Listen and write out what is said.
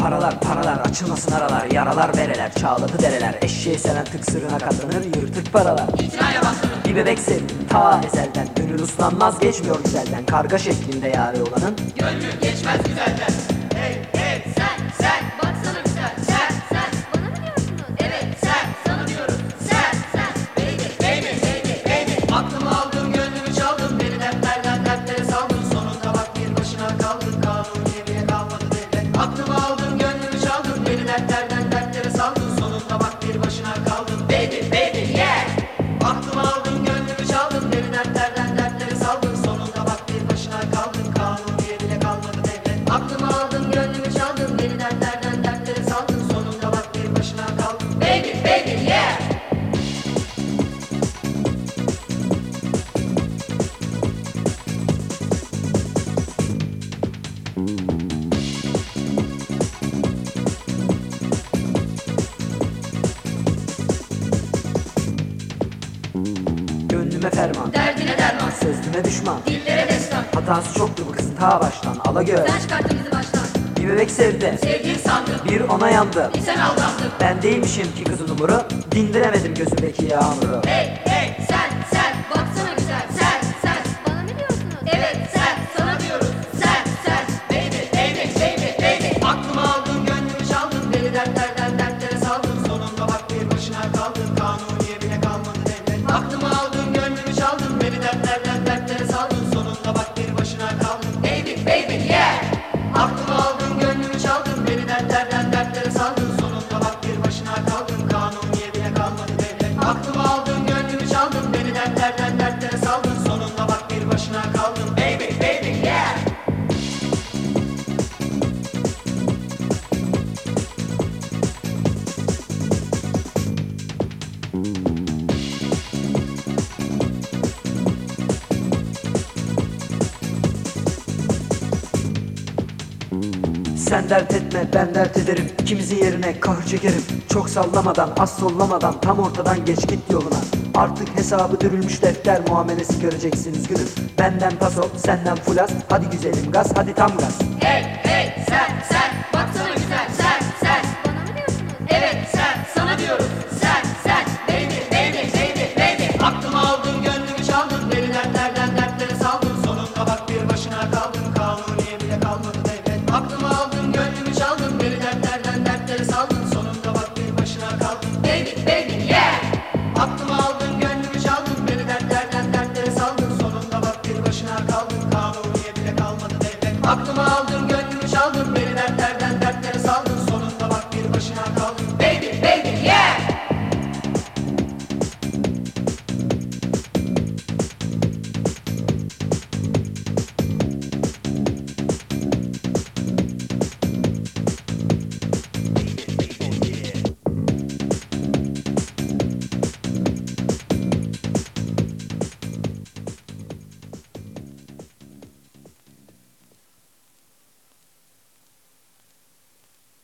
Paralar paralar açılmasın aralar. Yaralar vereler çağladı dereler. Eşeğe seren tıksırına katlanır yırtık paralar. İtinaya bastırın Bir bebek sevdim ta ezelden. Gönül uslanmaz geçmiyor güzelden. Karga şeklinde yare olanın. Gönlü Derdine derman. Sözlüme düşman. Dillere destan. Hatası çoktu bu kızın ta baştan. Ala gör. Sen çıkarttın bir bebek sevdi. Sevdiğim sandım. Bir ona yandım Bir sen aldandın Ben değilmişim ki kızın umuru. Dindiremedim gözümdeki yağmuru. Hey. awesome, baby, baby, yeah. Sen dert etme ben dert ederim. İkimizin yerine kahır çekerim. Çok sallamadan az sollamadan Tam ortadan geç git yoluna. Artık hesabı dürülmüş defter muamelesi göreceksiniz gülüm Benden paso senden fulas Hadi güzelim gaz hadi tam gaz. Hey hey sen sen. aklıma aldı